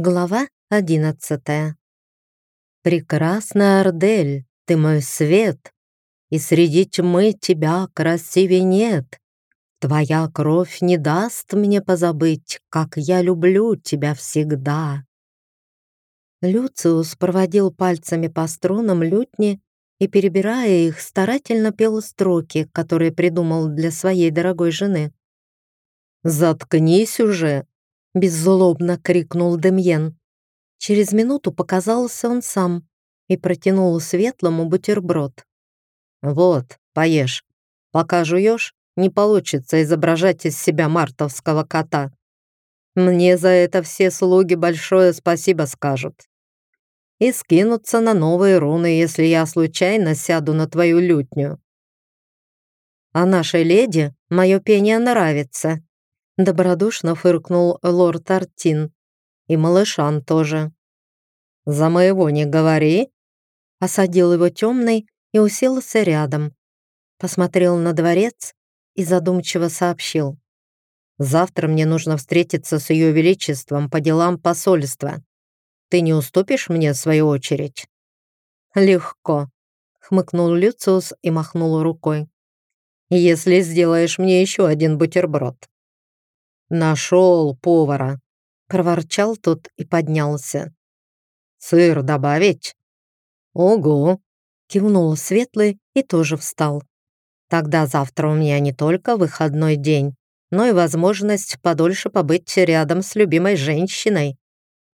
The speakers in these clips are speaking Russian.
Глава одиннадцатая. «Прекрасная Ардель, ты мой свет, И среди тьмы тебя красивее нет. Твоя кровь не даст мне позабыть, Как я люблю тебя всегда». Люциус проводил пальцами по струнам лютни и, перебирая их, старательно пел строки, которые придумал для своей дорогой жены. «Заткнись уже!» Беззлобно крикнул Демьен. Через минуту показался он сам и протянул светлому бутерброд. «Вот, поешь. Пока жуешь, не получится изображать из себя мартовского кота. Мне за это все слуги большое спасибо скажут. И скинутся на новые руны, если я случайно сяду на твою лютню. А нашей леди мое пение нравится, Добродушно фыркнул лорд Артин. И малышан тоже. «За моего не говори!» Осадил его темный и уселся рядом. Посмотрел на дворец и задумчиво сообщил. «Завтра мне нужно встретиться с ее величеством по делам посольства. Ты не уступишь мне свою очередь?» «Легко», — хмыкнул Люциус и махнул рукой. «Если сделаешь мне еще один бутерброд». «Нашел повара!» — проворчал тот и поднялся. «Сыр добавить?» «Ого!» — кивнул Светлый и тоже встал. «Тогда завтра у меня не только выходной день, но и возможность подольше побыть рядом с любимой женщиной.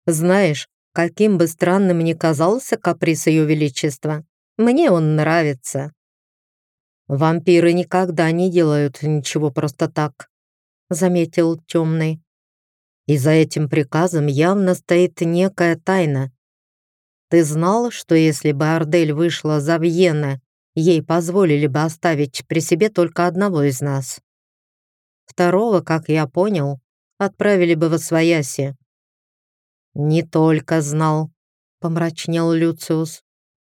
Знаешь, каким бы странным ни казался каприз Ее Величества, мне он нравится. Вампиры никогда не делают ничего просто так заметил темный. И за этим приказом явно стоит некая тайна. Ты знал, что если бы Ардель вышла за Вьена, ей позволили бы оставить при себе только одного из нас? Второго, как я понял, отправили бы в Освояси. «Не только знал», — помрачнел Люциус.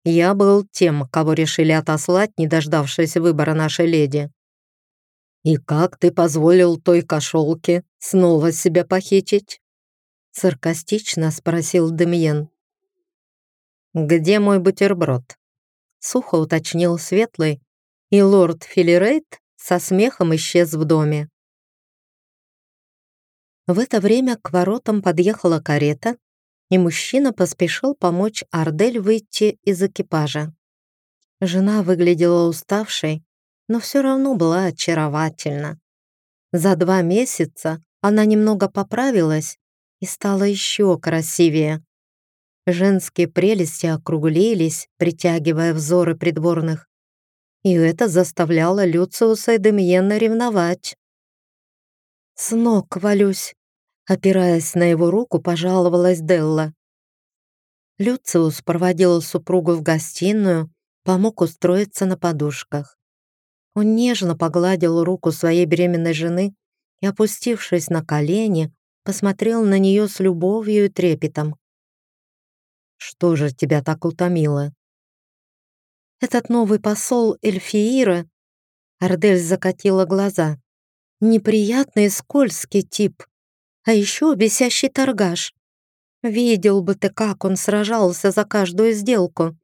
«Я был тем, кого решили отослать, не дождавшись выбора нашей леди. «И как ты позволил той кошелке снова себя похитить?» Саркастично спросил Демьен. «Где мой бутерброд?» Сухо уточнил Светлый, и лорд Филирейт со смехом исчез в доме. В это время к воротам подъехала карета, и мужчина поспешил помочь Ардель выйти из экипажа. Жена выглядела уставшей, но все равно была очаровательна. За два месяца она немного поправилась и стала еще красивее. Женские прелести округлились, притягивая взоры придворных. И это заставляло Люциуса и Демьена ревновать. «С ног валюсь», — опираясь на его руку, пожаловалась Делла. Люциус проводил супругу в гостиную, помог устроиться на подушках. Он нежно погладил руку своей беременной жены и, опустившись на колени, посмотрел на нее с любовью и трепетом. «Что же тебя так утомило?» «Этот новый посол Эльфиира...» Ардель закатила глаза. «Неприятный и скользкий тип, а еще бесящий торгаш. Видел бы ты, как он сражался за каждую сделку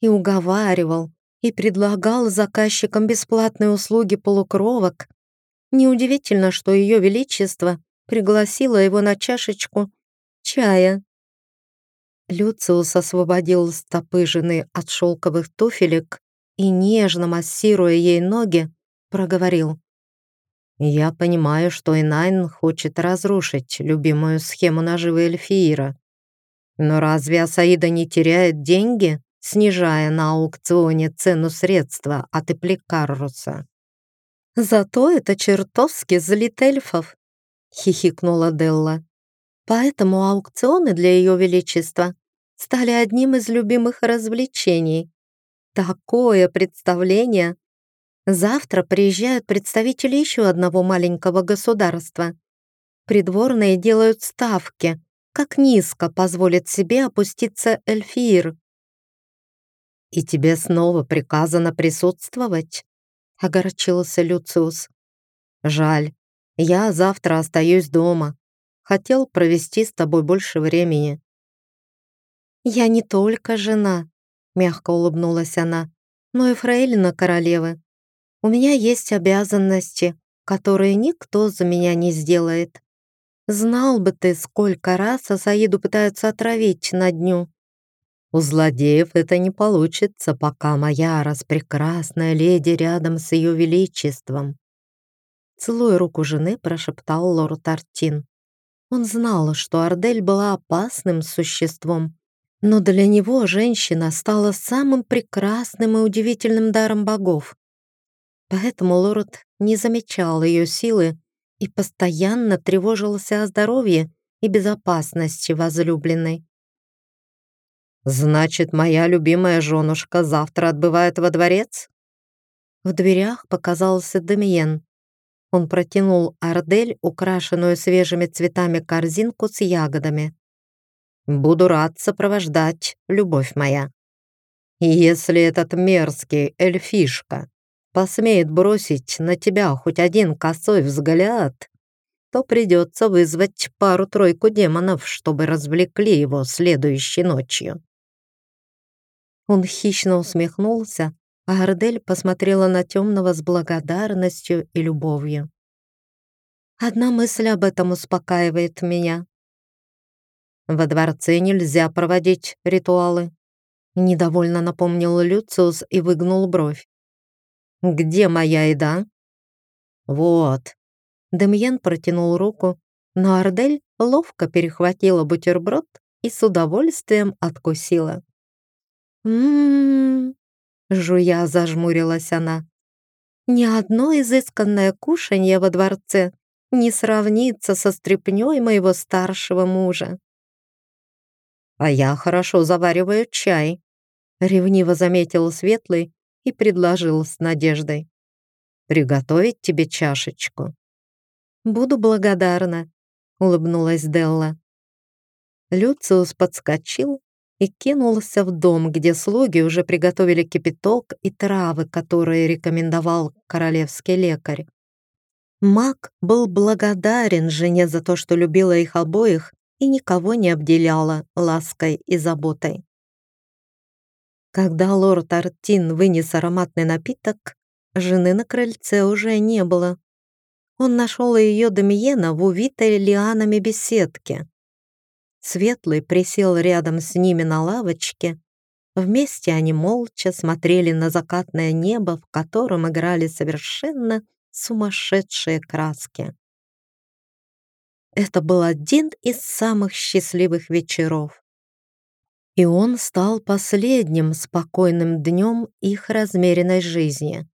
и уговаривал, и предлагал заказчикам бесплатные услуги полукровок. Неудивительно, что Ее Величество пригласило его на чашечку чая. Люциус освободил стопы жены от шелковых туфелек и, нежно массируя ей ноги, проговорил. «Я понимаю, что Инайн хочет разрушить любимую схему наживы Эльфиира. Но разве Асаида не теряет деньги, снижая на аукционе цену средства от Эпликарруса. «Зато это чертовски злит эльфов», — хихикнула Делла. «Поэтому аукционы для Ее Величества стали одним из любимых развлечений. Такое представление! Завтра приезжают представители еще одного маленького государства. Придворные делают ставки, как низко позволит себе опуститься Эльфир. «И тебе снова приказано присутствовать?» — огорчился Люциус. «Жаль, я завтра остаюсь дома. хотел провести с тобой больше времени». «Я не только жена», — мягко улыбнулась она, «но и фрейлина королевы. У меня есть обязанности, которые никто за меня не сделает. Знал бы ты, сколько раз Асаиду пытаются отравить на дню». «У злодеев это не получится, пока моя распрекрасная леди рядом с ее величеством», Целуя руку жены, прошептал лорд Артин. Он знал, что Ардель была опасным существом, но для него женщина стала самым прекрасным и удивительным даром богов. Поэтому лорд не замечал ее силы и постоянно тревожился о здоровье и безопасности возлюбленной. «Значит, моя любимая женушка завтра отбывает во дворец?» В дверях показался Демиен. Он протянул Ардель, украшенную свежими цветами корзинку с ягодами. «Буду рад сопровождать, любовь моя. И если этот мерзкий эльфишка посмеет бросить на тебя хоть один косой взгляд, то придется вызвать пару-тройку демонов, чтобы развлекли его следующей ночью». Он хищно усмехнулся, а Ардель посмотрела на темного с благодарностью и любовью. Одна мысль об этом успокаивает меня. Во дворце нельзя проводить ритуалы. Недовольно напомнил Люциус и выгнул бровь. «Где моя еда?» «Вот». Демьен протянул руку, но Ардель ловко перехватила бутерброд и с удовольствием откусила. «М-м-м», жуя зажмурилась она. «Ни одно изысканное кушанье во дворце не сравнится со стряпнёй моего старшего мужа». «А я хорошо завариваю чай», — ревниво заметил Светлый и предложил с надеждой. «Приготовить тебе чашечку?» «Буду благодарна», — улыбнулась Делла. Люциус подскочил и кинулся в дом, где слуги уже приготовили кипяток и травы, которые рекомендовал королевский лекарь. Маг был благодарен жене за то, что любила их обоих и никого не обделяла лаской и заботой. Когда лорд Артин вынес ароматный напиток, жены на крыльце уже не было. Он нашел ее Дамиена в увитой лианами беседке. Светлый присел рядом с ними на лавочке. Вместе они молча смотрели на закатное небо, в котором играли совершенно сумасшедшие краски. Это был один из самых счастливых вечеров. И он стал последним спокойным днем их размеренной жизни.